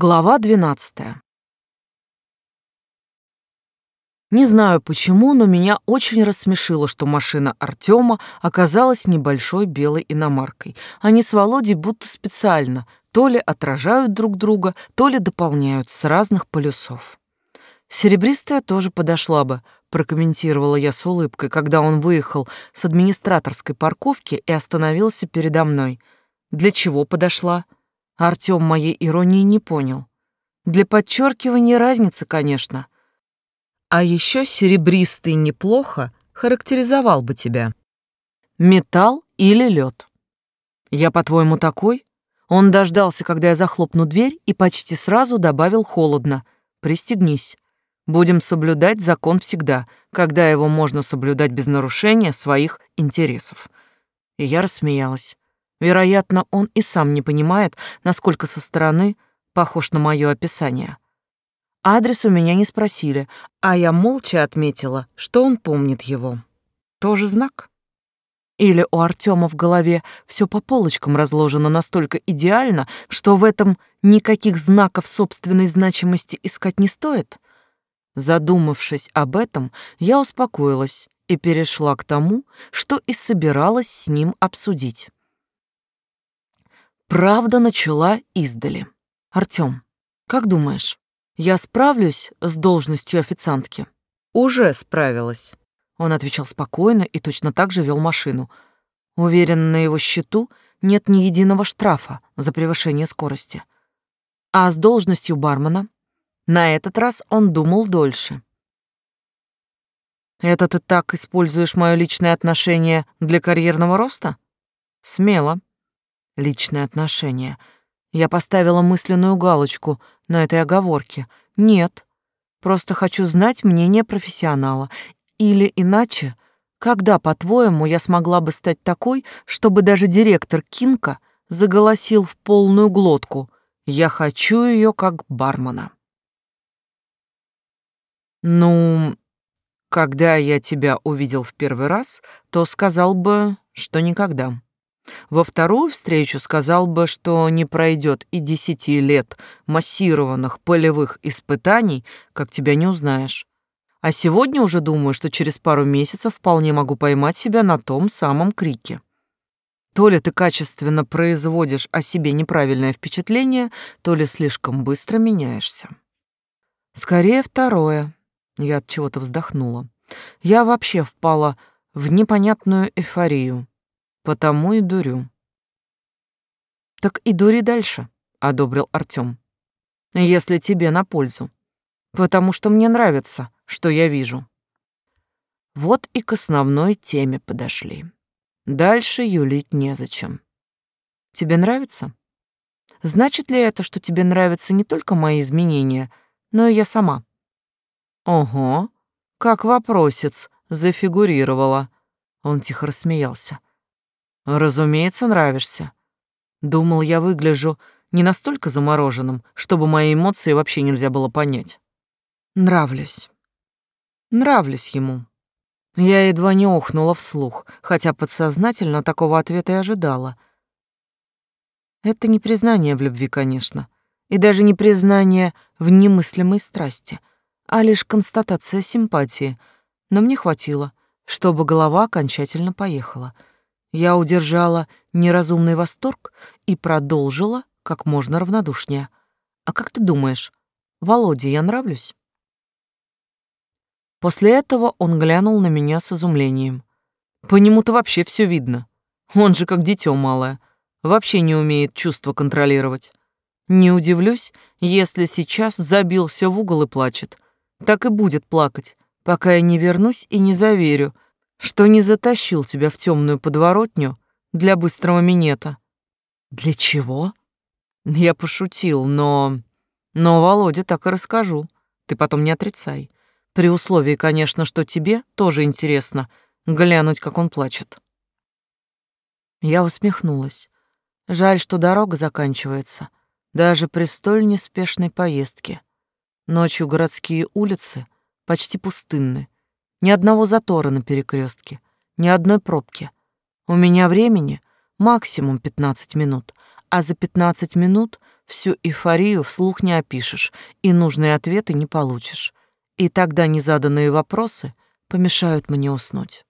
Глава 12. Не знаю почему, но меня очень рассмешило, что машина Артема оказалась небольшой белой иномаркой. Они с Володей будто специально то ли отражают друг друга, то ли дополняют с разных полюсов. Серебристая тоже подошла бы, прокомментировала я с улыбкой, когда он выехал с администраторской парковки и остановился передо мной. Для чего подошла? Артём моей иронии не понял. Для подчеркивания разницы, конечно. А еще серебристый неплохо характеризовал бы тебя. Металл или лед. Я, по-твоему, такой? Он дождался, когда я захлопну дверь, и почти сразу добавил холодно. Пристегнись. Будем соблюдать закон всегда, когда его можно соблюдать без нарушения своих интересов. И я рассмеялась. Вероятно, он и сам не понимает, насколько со стороны похож на мое описание. Адрес у меня не спросили, а я молча отметила, что он помнит его. Тоже знак? Или у Артема в голове все по полочкам разложено настолько идеально, что в этом никаких знаков собственной значимости искать не стоит? Задумавшись об этом, я успокоилась и перешла к тому, что и собиралась с ним обсудить. Правда начала издали. Артём, как думаешь, я справлюсь с должностью официантки? Уже справилась. Он отвечал спокойно и точно так же вел машину. Уверен, на его счету нет ни единого штрафа за превышение скорости. А с должностью бармена на этот раз он думал дольше. Это ты так используешь мое личное отношение для карьерного роста? Смело личные отношения. Я поставила мысленную галочку на этой оговорке. Нет, просто хочу знать мнение профессионала. Или иначе, когда, по-твоему, я смогла бы стать такой, чтобы даже директор Кинка заголосил в полную глотку «Я хочу ее как бармена». Ну, когда я тебя увидел в первый раз, то сказал бы, что никогда. Во вторую встречу сказал бы, что не пройдет и десяти лет массированных полевых испытаний, как тебя не узнаешь. А сегодня уже думаю, что через пару месяцев вполне могу поймать себя на том самом крике. То ли ты качественно производишь о себе неправильное впечатление, то ли слишком быстро меняешься. Скорее второе. Я от чего-то вздохнула. Я вообще впала в непонятную эйфорию. Потому и дурю. Так и дури дальше, одобрил Артём. Если тебе на пользу. Потому что мне нравится, что я вижу. Вот и к основной теме подошли. Дальше юлить незачем. Тебе нравится? Значит ли это, что тебе нравятся не только мои изменения, но и я сама? Ого, как вопросец зафигурировала. Он тихо рассмеялся. Разумеется, нравишься. Думал, я выгляжу не настолько замороженным, чтобы мои эмоции вообще нельзя было понять. Нравлюсь. Нравлюсь ему. Я едва не охнула вслух, хотя подсознательно такого ответа и ожидала. Это не признание в любви, конечно, и даже не признание в немыслимой страсти, а лишь констатация симпатии, но мне хватило, чтобы голова окончательно поехала — я удержала неразумный восторг и продолжила как можно равнодушнее. «А как ты думаешь, Володе я нравлюсь?» После этого он глянул на меня с изумлением. По нему-то вообще все видно. Он же как дитё малое. Вообще не умеет чувства контролировать. Не удивлюсь, если сейчас забился в угол и плачет. Так и будет плакать, пока я не вернусь и не заверю, что не затащил тебя в темную подворотню для быстрого минета. Для чего? Я пошутил, но... Но, Володя, так и расскажу. Ты потом не отрицай. При условии, конечно, что тебе тоже интересно глянуть, как он плачет. Я усмехнулась. Жаль, что дорога заканчивается, даже при столь неспешной поездке. Ночью городские улицы почти пустынны, ни одного затора на перекрестке, ни одной пробки. У меня времени максимум 15 минут, а за 15 минут Всю эйфорию вслух не опишешь и нужные ответы не получишь. И тогда незаданные вопросы помешают мне уснуть.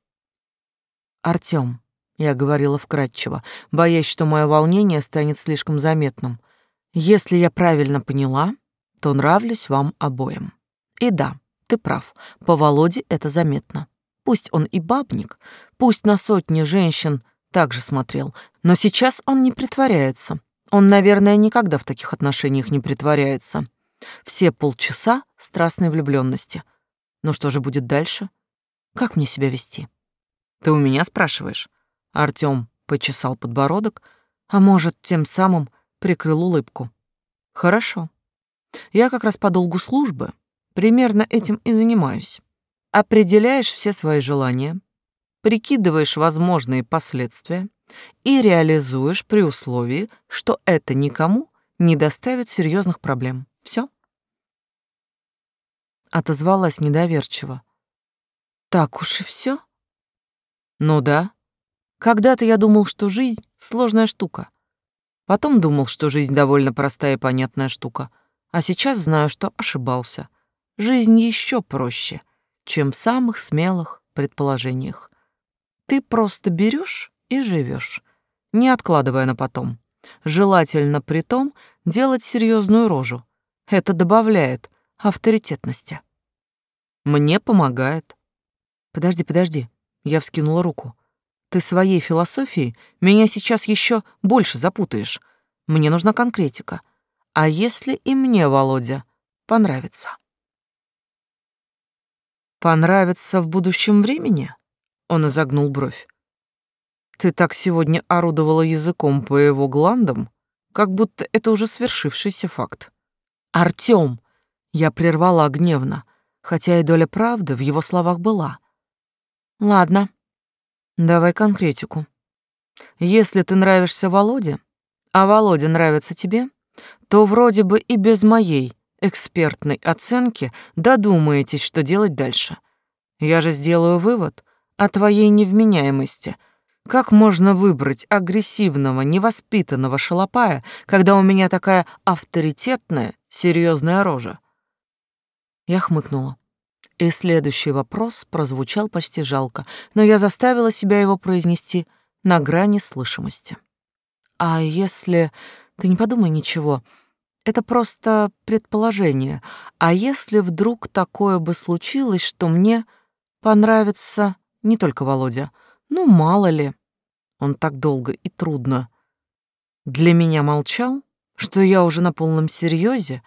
Артём, я говорила вкратчиво, боясь, что мое волнение станет слишком заметным. Если я правильно поняла, то нравлюсь вам обоим. И да, ты прав, по Володе это заметно. Пусть он и бабник, пусть на сотни женщин также смотрел, но сейчас он не притворяется. Он, наверное, никогда в таких отношениях не притворяется. Все полчаса страстной влюбленности. Ну что же будет дальше? Как мне себя вести? Ты у меня спрашиваешь? Артём почесал подбородок, а может, тем самым прикрыл улыбку. Хорошо. Я как раз по долгу службы примерно этим и занимаюсь. Определяешь все свои желания, прикидываешь возможные последствия и реализуешь при условии, что это никому не доставит серьезных проблем. Все? Отозвалась недоверчиво. Так уж и все? Ну да. Когда-то я думал, что жизнь — сложная штука. Потом думал, что жизнь довольно простая и понятная штука. А сейчас знаю, что ошибался. Жизнь еще проще, чем в самых смелых предположениях. Ты просто берешь и живешь, не откладывая на потом. Желательно при том делать серьезную рожу. Это добавляет авторитетности. Мне помогает. Подожди, подожди. Я вскинула руку. Ты своей философией меня сейчас еще больше запутаешь. Мне нужна конкретика. А если и мне, Володя, понравится? Понравится в будущем времени? Он изогнул бровь. Ты так сегодня орудовала языком по его гландам, как будто это уже свершившийся факт. Артём! Я прервала гневно, хотя и доля правды в его словах была. Ладно, давай конкретику. Если ты нравишься Володе, а Володя нравится тебе, то вроде бы и без моей экспертной оценки додумаетесь, что делать дальше. Я же сделаю вывод, о твоей невменяемости. Как можно выбрать агрессивного, невоспитанного шалопая, когда у меня такая авторитетная, серьезная рожа? Я хмыкнула. И следующий вопрос прозвучал почти жалко, но я заставила себя его произнести на грани слышимости. А если... Ты не подумай ничего. Это просто предположение. А если вдруг такое бы случилось, что мне понравится не только Володя. Ну, мало ли. Он так долго и трудно. Для меня молчал, что я уже на полном серьезе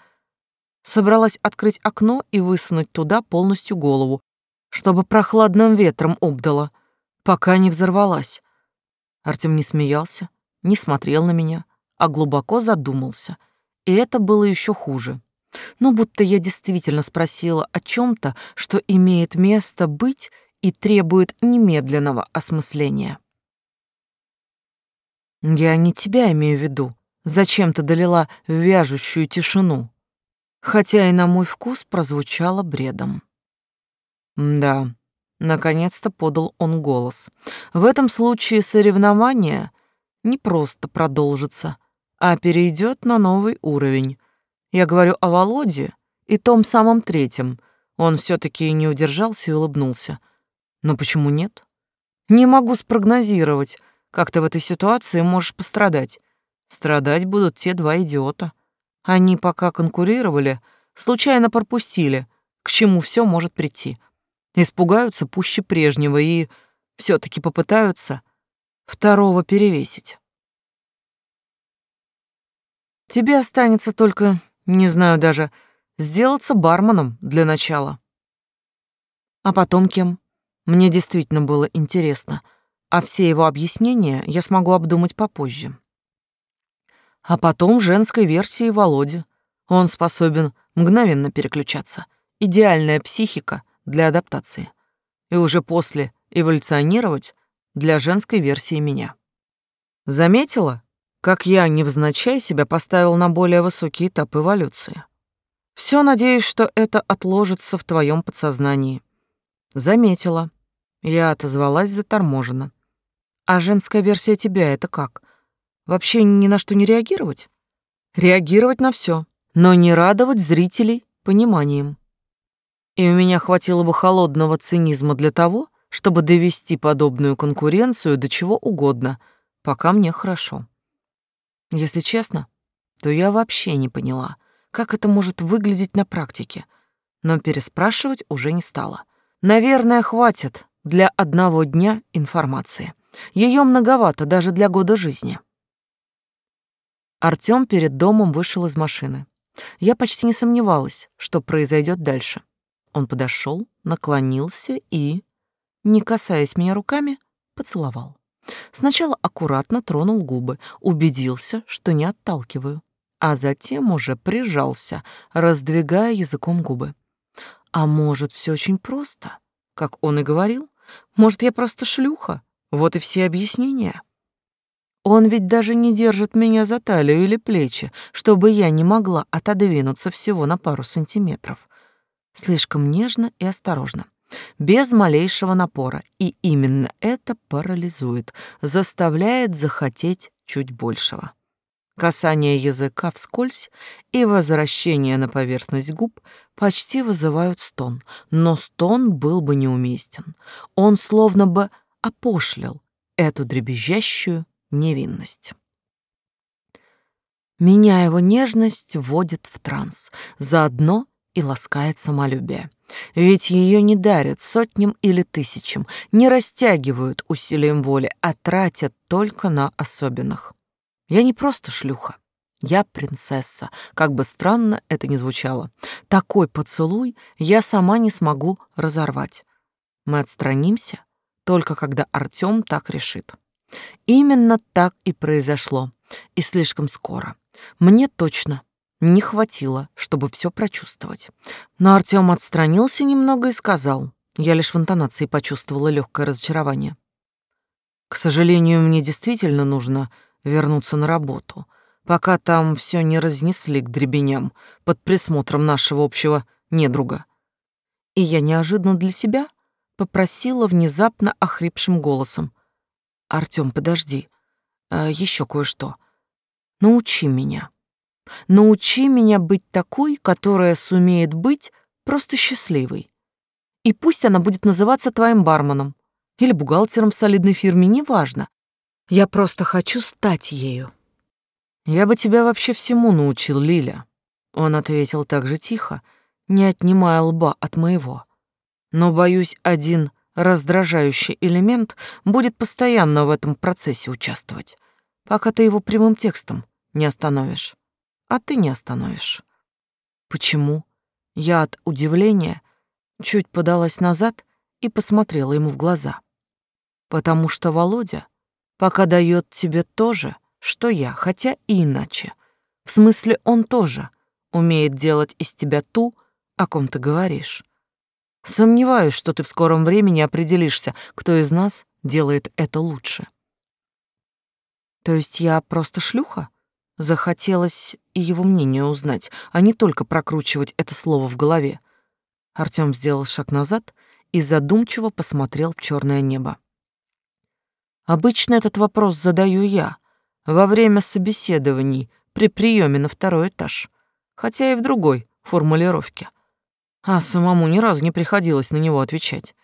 собралась открыть окно и высунуть туда полностью голову, чтобы прохладным ветром обдала, пока не взорвалась. Артем не смеялся, не смотрел на меня, а глубоко задумался. И это было еще хуже. Ну, будто я действительно спросила о чем то что имеет место быть и требует немедленного осмысления. Я не тебя имею в виду. Зачем ты долила вяжущую тишину? Хотя и на мой вкус прозвучало бредом. Да, наконец-то подал он голос. В этом случае соревнование не просто продолжится, а перейдет на новый уровень. Я говорю о Володе и том самом третьем. Он все таки не удержался и улыбнулся. Но почему нет? Не могу спрогнозировать, как ты в этой ситуации можешь пострадать. Страдать будут те два идиота. Они пока конкурировали, случайно пропустили, к чему все может прийти. Испугаются пуще прежнего и все таки попытаются второго перевесить. Тебе останется только, не знаю даже, сделаться барменом для начала. А потом кем? Мне действительно было интересно, а все его объяснения я смогу обдумать попозже. А потом женской версии Володя. Он способен мгновенно переключаться. Идеальная психика для адаптации. И уже после эволюционировать для женской версии меня. Заметила, как я невзначай себя поставил на более высокий этап эволюции? Все надеюсь, что это отложится в твоем подсознании. Заметила. Я отозвалась заторможенно. А женская версия тебя — это как? Вообще ни на что не реагировать? Реагировать на все, но не радовать зрителей пониманием. И у меня хватило бы холодного цинизма для того, чтобы довести подобную конкуренцию до чего угодно, пока мне хорошо. Если честно, то я вообще не поняла, как это может выглядеть на практике, но переспрашивать уже не стала. Наверное, хватит для одного дня информации. Ее многовато даже для года жизни. Артём перед домом вышел из машины. Я почти не сомневалась, что произойдет дальше. Он подошел, наклонился и, не касаясь меня руками, поцеловал. Сначала аккуратно тронул губы, убедился, что не отталкиваю, а затем уже прижался, раздвигая языком губы. А может, все очень просто, как он и говорил? Может, я просто шлюха? Вот и все объяснения. Он ведь даже не держит меня за талию или плечи, чтобы я не могла отодвинуться всего на пару сантиметров. Слишком нежно и осторожно, без малейшего напора, и именно это парализует, заставляет захотеть чуть большего. Касание языка вскользь и возвращение на поверхность губ почти вызывают стон, но стон был бы неуместен. Он словно бы опошлил эту дребезжащую невинность. Меня его нежность вводит в транс, заодно и ласкает самолюбие. Ведь ее не дарят сотням или тысячам, не растягивают усилием воли, а тратят только на особенных. Я не просто шлюха. Я принцесса, как бы странно это ни звучало. Такой поцелуй я сама не смогу разорвать. Мы отстранимся, только когда Артём так решит. Именно так и произошло, и слишком скоро. Мне точно не хватило, чтобы все прочувствовать. Но Артём отстранился немного и сказал, я лишь в интонации почувствовала легкое разочарование. К сожалению, мне действительно нужно вернуться на работу, пока там все не разнесли к дребеням под присмотром нашего общего недруга. И я неожиданно для себя попросила внезапно охрипшим голосом. «Артём, подожди, а еще кое-что. Научи меня. Научи меня быть такой, которая сумеет быть просто счастливой. И пусть она будет называться твоим барменом или бухгалтером в солидной фирме, неважно. Я просто хочу стать ею. Я бы тебя вообще всему научил, Лиля. Он ответил так же тихо, не отнимая лба от моего. Но, боюсь, один раздражающий элемент будет постоянно в этом процессе участвовать, пока ты его прямым текстом не остановишь. А ты не остановишь. Почему? Я от удивления чуть подалась назад и посмотрела ему в глаза. Потому что Володя пока дает тебе то же, что я, хотя и иначе. В смысле, он тоже умеет делать из тебя ту, о ком ты говоришь. Сомневаюсь, что ты в скором времени определишься, кто из нас делает это лучше. То есть я просто шлюха? Захотелось и его мнение узнать, а не только прокручивать это слово в голове. Артём сделал шаг назад и задумчиво посмотрел в чёрное небо. Обычно этот вопрос задаю я во время собеседований при приеме на второй этаж, хотя и в другой формулировке — а самому ни разу не приходилось на него отвечать.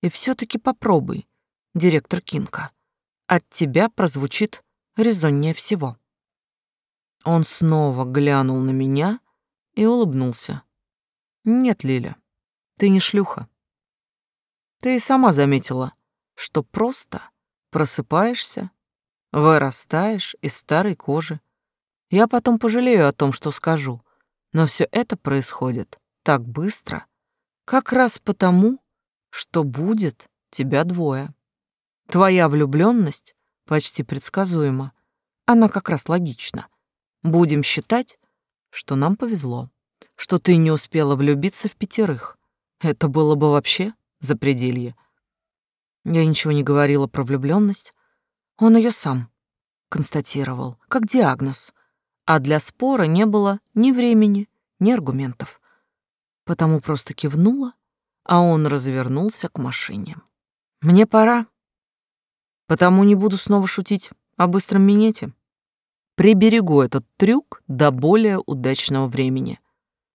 И все таки попробуй, директор Кинка. От тебя прозвучит резоннее всего. Он снова глянул на меня и улыбнулся. Нет, Лиля, ты не шлюха. Ты и сама заметила, что просто просыпаешься, вырастаешь из старой кожи. Я потом пожалею о том, что скажу, но все это происходит так быстро, как раз потому, что будет тебя двое. Твоя влюблённость почти предсказуема. Она как раз логична. Будем считать, что нам повезло, что ты не успела влюбиться в пятерых. Это было бы вообще запределье. Я ничего не говорила про влюблённость. Он её сам констатировал, как диагноз. А для спора не было ни времени, ни аргументов потому просто кивнула, а он развернулся к машине. «Мне пора, потому не буду снова шутить о быстром минете». Приберегу этот трюк до более удачного времени.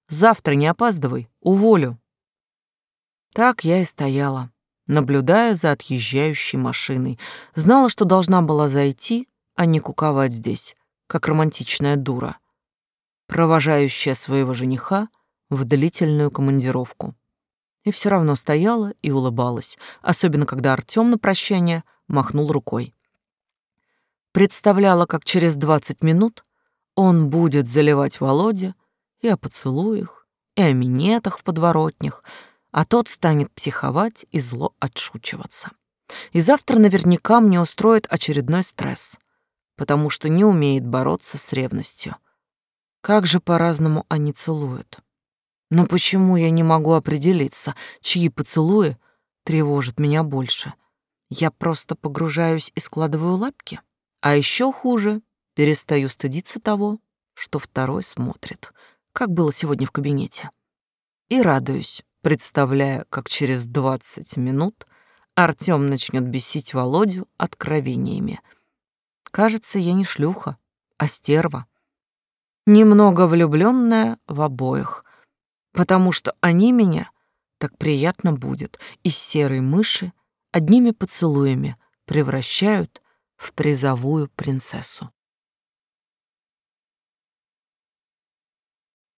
Завтра не опаздывай, уволю. Так я и стояла, наблюдая за отъезжающей машиной. Знала, что должна была зайти, а не куковать здесь, как романтичная дура, провожающая своего жениха в длительную командировку. И все равно стояла и улыбалась, особенно когда Артём на прощание махнул рукой. Представляла, как через двадцать минут он будет заливать Володе и о поцелуях, и о минетах в подворотнях, а тот станет психовать и зло отшучиваться. И завтра наверняка мне устроит очередной стресс, потому что не умеет бороться с ревностью. Как же по-разному они целуют. Но почему я не могу определиться, чьи поцелуи тревожат меня больше? Я просто погружаюсь и складываю лапки? А еще хуже, перестаю стыдиться того, что второй смотрит, как было сегодня в кабинете. И радуюсь, представляя, как через двадцать минут Артём начнет бесить Володю откровениями. Кажется, я не шлюха, а стерва. Немного влюбленная в обоих, потому что они меня так приятно будет из серой мыши одними поцелуями превращают в призовую принцессу.